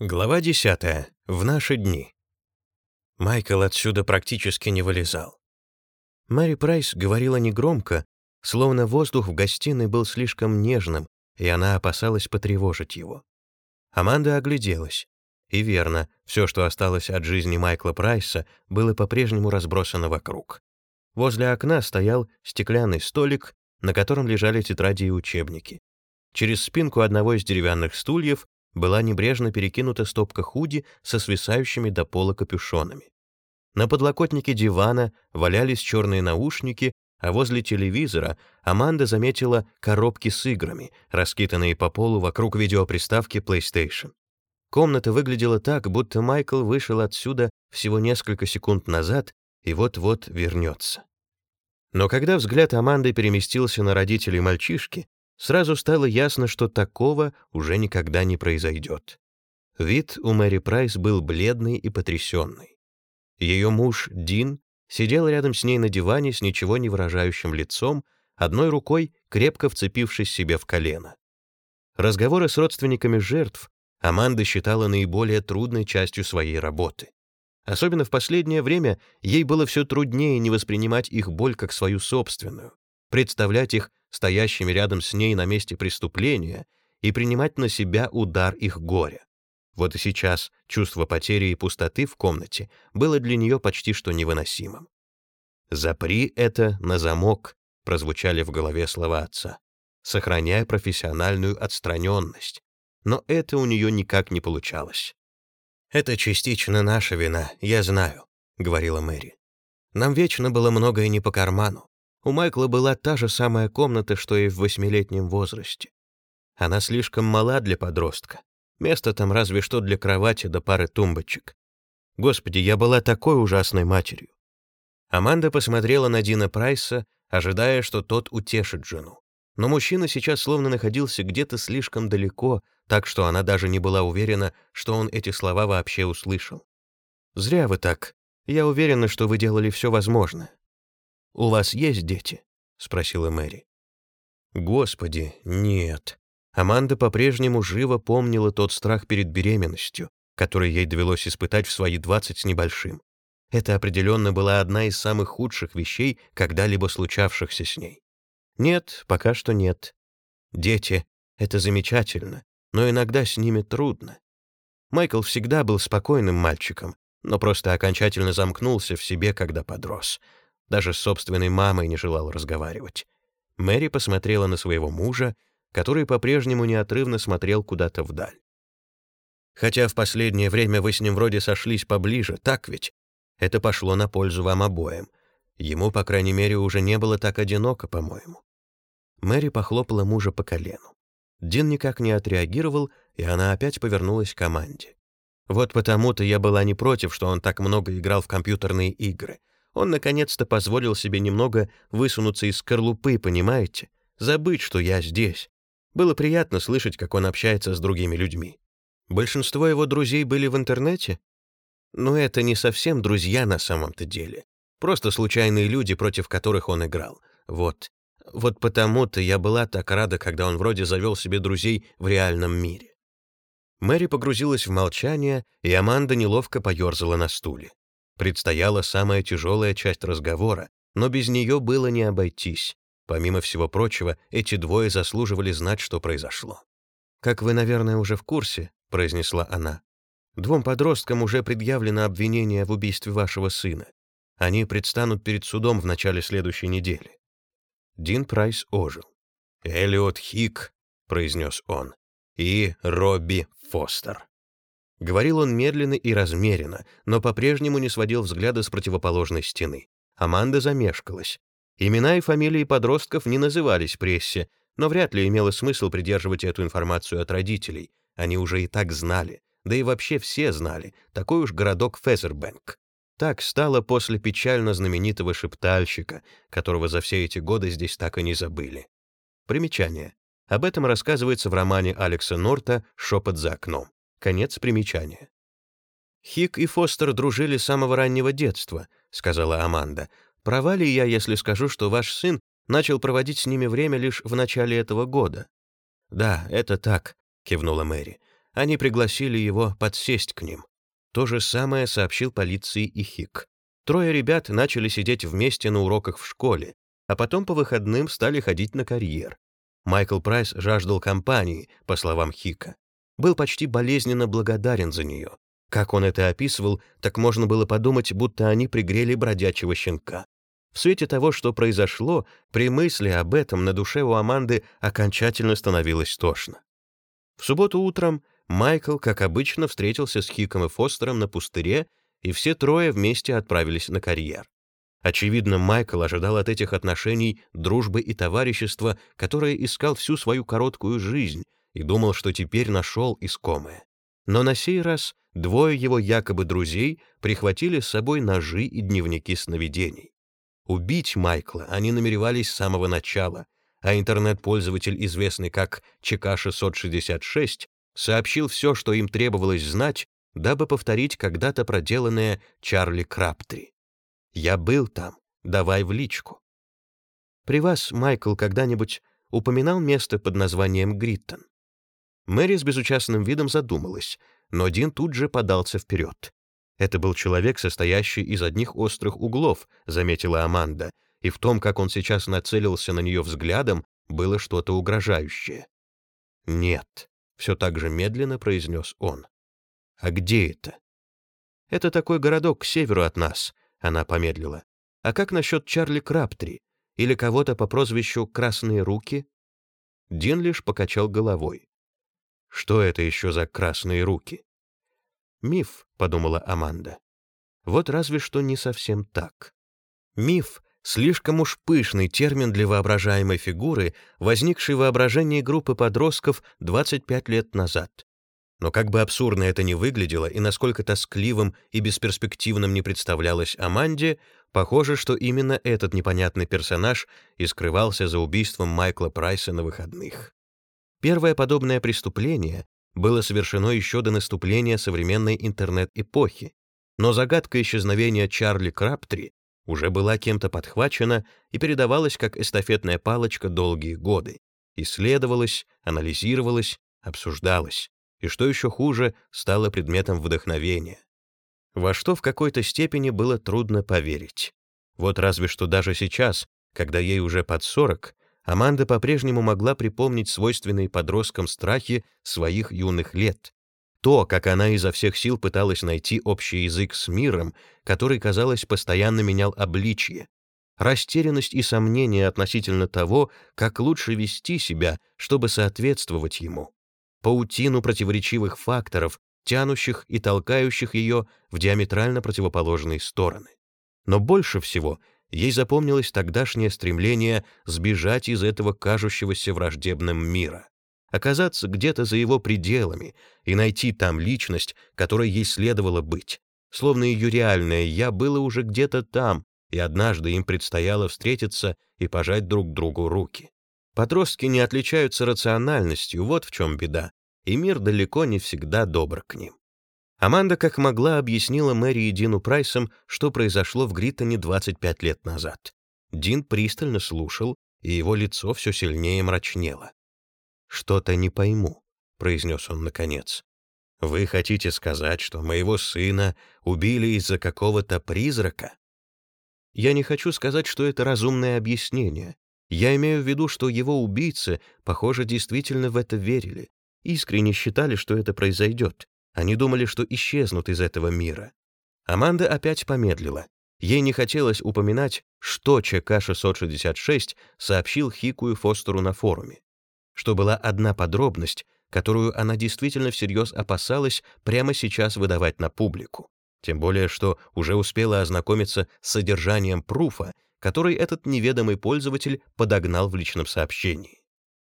Глава 10. В наши дни. Майкл отсюда практически не вылезал. Мэри Прайс говорила негромко, словно воздух в гостиной был слишком нежным, и она опасалась потревожить его. Аманда огляделась. И верно, все, что осталось от жизни Майкла Прайса, было по-прежнему разбросано вокруг. Возле окна стоял стеклянный столик, на котором лежали тетради и учебники. Через спинку одного из деревянных стульев была небрежно перекинута стопка худи со свисающими до пола капюшонами. На подлокотнике дивана валялись черные наушники, а возле телевизора Аманда заметила коробки с играми, раскиданные по полу вокруг видеоприставки PlayStation. Комната выглядела так, будто Майкл вышел отсюда всего несколько секунд назад и вот-вот вернется. Но когда взгляд Аманды переместился на родителей мальчишки, Сразу стало ясно, что такого уже никогда не произойдет. Вид у Мэри Прайс был бледный и потрясенный. Ее муж, Дин, сидел рядом с ней на диване с ничего не выражающим лицом, одной рукой крепко вцепившись себе в колено. Разговоры с родственниками жертв Аманда считала наиболее трудной частью своей работы. Особенно в последнее время ей было все труднее не воспринимать их боль как свою собственную, представлять их стоящими рядом с ней на месте преступления, и принимать на себя удар их горя. Вот и сейчас чувство потери и пустоты в комнате было для нее почти что невыносимым. «Запри это на замок», — прозвучали в голове слова отца, сохраняя профессиональную отстраненность. Но это у нее никак не получалось. «Это частично наша вина, я знаю», — говорила Мэри. «Нам вечно было многое не по карману. У Майкла была та же самая комната, что и в восьмилетнем возрасте. Она слишком мала для подростка. Место там разве что для кровати до пары тумбочек. Господи, я была такой ужасной матерью. Аманда посмотрела на Дина Прайса, ожидая, что тот утешит жену. Но мужчина сейчас словно находился где-то слишком далеко, так что она даже не была уверена, что он эти слова вообще услышал. «Зря вы так. Я уверена, что вы делали все возможное. «У вас есть дети?» — спросила Мэри. «Господи, нет». Аманда по-прежнему живо помнила тот страх перед беременностью, который ей довелось испытать в свои двадцать с небольшим. Это определенно была одна из самых худших вещей, когда-либо случавшихся с ней. Нет, пока что нет. Дети — это замечательно, но иногда с ними трудно. Майкл всегда был спокойным мальчиком, но просто окончательно замкнулся в себе, когда подрос — даже с собственной мамой не желал разговаривать. Мэри посмотрела на своего мужа, который по-прежнему неотрывно смотрел куда-то вдаль. «Хотя в последнее время вы с ним вроде сошлись поближе, так ведь? Это пошло на пользу вам обоим. Ему, по крайней мере, уже не было так одиноко, по-моему». Мэри похлопала мужа по колену. Дин никак не отреагировал, и она опять повернулась к команде. «Вот потому-то я была не против, что он так много играл в компьютерные игры. Он наконец-то позволил себе немного высунуться из скорлупы, понимаете? Забыть, что я здесь. Было приятно слышать, как он общается с другими людьми. Большинство его друзей были в интернете? Но это не совсем друзья на самом-то деле. Просто случайные люди, против которых он играл. Вот. Вот потому-то я была так рада, когда он вроде завел себе друзей в реальном мире. Мэри погрузилась в молчание, и Аманда неловко поерзала на стуле. Предстояла самая тяжелая часть разговора, но без нее было не обойтись. Помимо всего прочего, эти двое заслуживали знать, что произошло. «Как вы, наверное, уже в курсе», — произнесла она, «двум подросткам уже предъявлено обвинение в убийстве вашего сына. Они предстанут перед судом в начале следующей недели». Дин Прайс ожил. «Эллиот Хик», — произнес он, — «и Робби Фостер». Говорил он медленно и размеренно, но по-прежнему не сводил взгляда с противоположной стены. Аманда замешкалась. Имена и фамилии подростков не назывались прессе, но вряд ли имело смысл придерживать эту информацию от родителей. Они уже и так знали. Да и вообще все знали. Такой уж городок Фезербэнк. Так стало после печально знаменитого шептальщика, которого за все эти годы здесь так и не забыли. Примечание. Об этом рассказывается в романе Алекса Норта «Шепот за окном». Конец примечания. «Хик и Фостер дружили с самого раннего детства», — сказала Аманда. «Права ли я, если скажу, что ваш сын начал проводить с ними время лишь в начале этого года?» «Да, это так», — кивнула Мэри. они пригласили его подсесть к ним. То же самое сообщил полиции и Хик. Трое ребят начали сидеть вместе на уроках в школе, а потом по выходным стали ходить на карьер. Майкл Прайс жаждал компании, по словам Хика. Был почти болезненно благодарен за нее. Как он это описывал, так можно было подумать, будто они пригрели бродячего щенка. В свете того, что произошло, при мысли об этом на душе у Аманды окончательно становилось тошно. В субботу утром Майкл, как обычно, встретился с Хиком и Фостером на пустыре, и все трое вместе отправились на карьер. Очевидно, Майкл ожидал от этих отношений дружбы и товарищества, которое искал всю свою короткую жизнь, и думал, что теперь нашел искомое. Но на сей раз двое его якобы друзей прихватили с собой ножи и дневники сновидений. Убить Майкла они намеревались с самого начала, а интернет-пользователь, известный как ЧК-666, сообщил все, что им требовалось знать, дабы повторить когда-то проделанное Чарли Краптри. «Я был там, давай в личку». «При вас, Майкл, когда-нибудь упоминал место под названием Гриттон?» Мэри с безучастным видом задумалась, но Дин тут же подался вперед. Это был человек, состоящий из одних острых углов, заметила Аманда, и в том, как он сейчас нацелился на нее взглядом, было что-то угрожающее. «Нет», — все так же медленно произнес он. «А где это?» «Это такой городок к северу от нас», — она помедлила. «А как насчет Чарли Краптри? Или кого-то по прозвищу «Красные руки»?» Дин лишь покачал головой. «Что это еще за красные руки?» «Миф», — подумала Аманда. Вот разве что не совсем так. Миф — слишком уж пышный термин для воображаемой фигуры, возникшей в воображении группы подростков 25 лет назад. Но как бы абсурдно это ни выглядело и насколько тоскливым и бесперспективным не представлялось Аманде, похоже, что именно этот непонятный персонаж и скрывался за убийством Майкла Прайса на выходных. Первое подобное преступление было совершено еще до наступления современной интернет-эпохи, но загадка исчезновения Чарли Краптри уже была кем-то подхвачена и передавалась как эстафетная палочка долгие годы, исследовалась, анализировалась, обсуждалась, и, что еще хуже, стала предметом вдохновения. Во что в какой-то степени было трудно поверить. Вот разве что даже сейчас, когда ей уже под 40, Аманда по-прежнему могла припомнить свойственные подросткам страхи своих юных лет. То, как она изо всех сил пыталась найти общий язык с миром, который, казалось, постоянно менял обличье. Растерянность и сомнения относительно того, как лучше вести себя, чтобы соответствовать ему. Паутину противоречивых факторов, тянущих и толкающих ее в диаметрально противоположные стороны. Но больше всего — ей запомнилось тогдашнее стремление сбежать из этого кажущегося враждебным мира, оказаться где-то за его пределами и найти там личность, которой ей следовало быть, словно ее реальное «я» было уже где-то там, и однажды им предстояло встретиться и пожать друг другу руки. Подростки не отличаются рациональностью, вот в чем беда, и мир далеко не всегда добр к ним. Аманда как могла объяснила Мэри и Дину Прайсом, что произошло в Гриттоне 25 лет назад. Дин пристально слушал, и его лицо все сильнее мрачнело. «Что-то не пойму», — произнес он наконец. «Вы хотите сказать, что моего сына убили из-за какого-то призрака?» «Я не хочу сказать, что это разумное объяснение. Я имею в виду, что его убийцы, похоже, действительно в это верили, искренне считали, что это произойдет. Они думали, что исчезнут из этого мира. Аманда опять помедлила. Ей не хотелось упоминать, что ЧК-666 сообщил Хику и Фостеру на форуме. Что была одна подробность, которую она действительно всерьез опасалась прямо сейчас выдавать на публику. Тем более, что уже успела ознакомиться с содержанием пруфа, который этот неведомый пользователь подогнал в личном сообщении.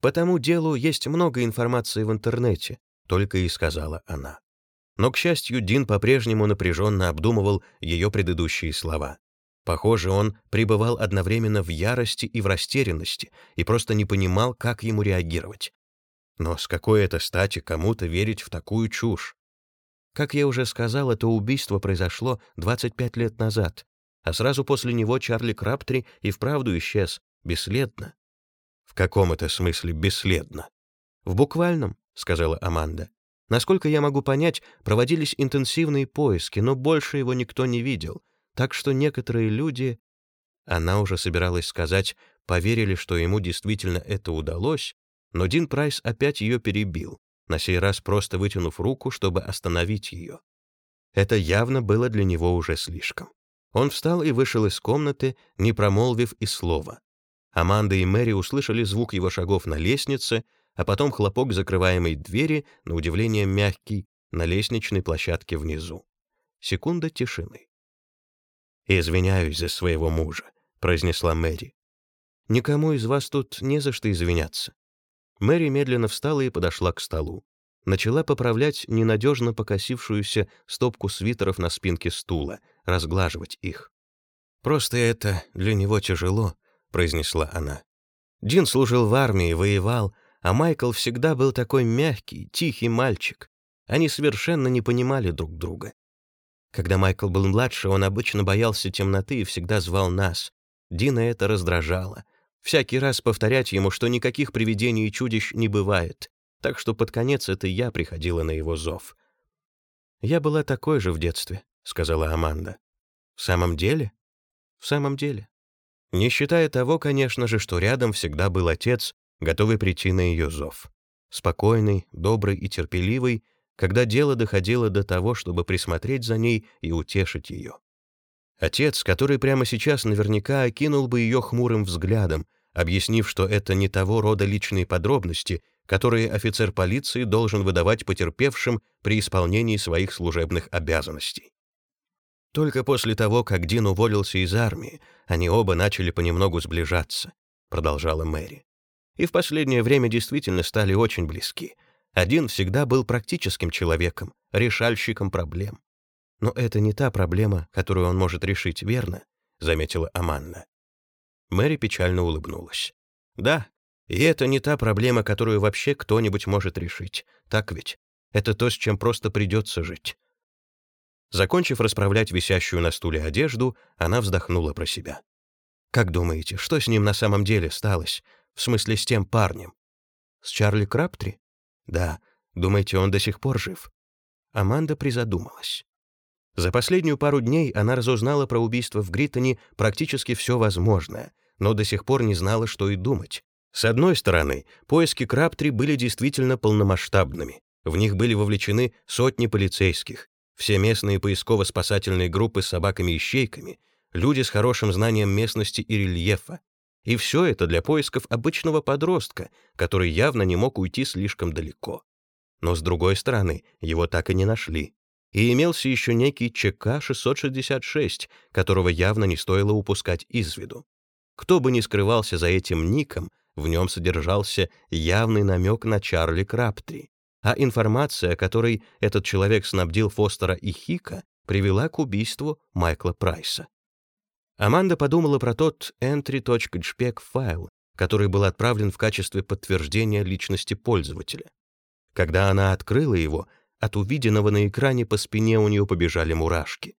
«По тому делу есть много информации в интернете», — только и сказала она. Но, к счастью, Дин по-прежнему напряженно обдумывал ее предыдущие слова. Похоже, он пребывал одновременно в ярости и в растерянности и просто не понимал, как ему реагировать. Но с какой это стати кому-то верить в такую чушь? Как я уже сказал, это убийство произошло 25 лет назад, а сразу после него Чарли Краптри и вправду исчез, бесследно. В каком это смысле бесследно? В буквальном, сказала Аманда. Насколько я могу понять, проводились интенсивные поиски, но больше его никто не видел, так что некоторые люди... Она уже собиралась сказать, поверили, что ему действительно это удалось, но Дин Прайс опять ее перебил, на сей раз просто вытянув руку, чтобы остановить ее. Это явно было для него уже слишком. Он встал и вышел из комнаты, не промолвив и слова. Аманда и Мэри услышали звук его шагов на лестнице, а потом хлопок закрываемой двери, на удивление мягкий, на лестничной площадке внизу. Секунда тишины. «Извиняюсь за своего мужа», — произнесла Мэри. «Никому из вас тут не за что извиняться». Мэри медленно встала и подошла к столу. Начала поправлять ненадежно покосившуюся стопку свитеров на спинке стула, разглаживать их. «Просто это для него тяжело», — произнесла она. «Дин служил в армии, воевал, а Майкл всегда был такой мягкий, тихий мальчик. Они совершенно не понимали друг друга. Когда Майкл был младше, он обычно боялся темноты и всегда звал нас. Дина это раздражало. Всякий раз повторять ему, что никаких привидений и чудищ не бывает. Так что под конец это я приходила на его зов. «Я была такой же в детстве», — сказала Аманда. «В самом деле?» «В самом деле». Не считая того, конечно же, что рядом всегда был отец, готовый прийти на ее зов. Спокойный, добрый и терпеливый, когда дело доходило до того, чтобы присмотреть за ней и утешить ее. Отец, который прямо сейчас наверняка окинул бы ее хмурым взглядом, объяснив, что это не того рода личные подробности, которые офицер полиции должен выдавать потерпевшим при исполнении своих служебных обязанностей. Только после того, как Дин уволился из армии, они оба начали понемногу сближаться, продолжала Мэри и в последнее время действительно стали очень близки. Один всегда был практическим человеком, решальщиком проблем. Но это не та проблема, которую он может решить, верно? заметила Аманна. Мэри печально улыбнулась. Да, и это не та проблема, которую вообще кто-нибудь может решить. Так ведь? Это то, с чем просто придется жить. Закончив расправлять висящую на стуле одежду, она вздохнула про себя. «Как думаете, что с ним на самом деле сталось? В смысле, с тем парнем. С Чарли Краптри? Да. Думаете, он до сих пор жив? Аманда призадумалась. За последнюю пару дней она разузнала про убийство в Гриттоне практически все возможное, но до сих пор не знала, что и думать. С одной стороны, поиски Краптри были действительно полномасштабными. В них были вовлечены сотни полицейских, все местные поисково-спасательные группы с собаками-ищейками, люди с хорошим знанием местности и рельефа, и все это для поисков обычного подростка, который явно не мог уйти слишком далеко. Но с другой стороны, его так и не нашли. И имелся еще некий ЧК-666, которого явно не стоило упускать из виду. Кто бы ни скрывался за этим ником, в нем содержался явный намек на Чарли Краптри, а информация, которой этот человек снабдил Фостера и Хика, привела к убийству Майкла Прайса. Аманда подумала про тот entry.jpeg файл, который был отправлен в качестве подтверждения личности пользователя. Когда она открыла его, от увиденного на экране по спине у нее побежали мурашки.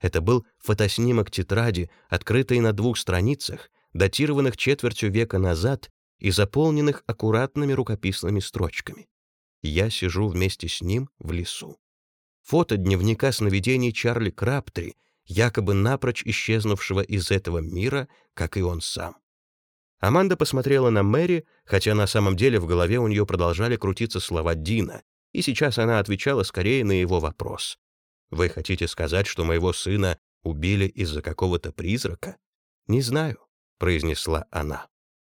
Это был фотоснимок тетради, открытой на двух страницах, датированных четвертью века назад и заполненных аккуратными рукописными строчками. Я сижу вместе с ним в лесу. Фото дневника сновидений Чарли Краптри — якобы напрочь исчезнувшего из этого мира, как и он сам. Аманда посмотрела на Мэри, хотя на самом деле в голове у нее продолжали крутиться слова Дина, и сейчас она отвечала скорее на его вопрос. «Вы хотите сказать, что моего сына убили из-за какого-то призрака?» «Не знаю», — произнесла она.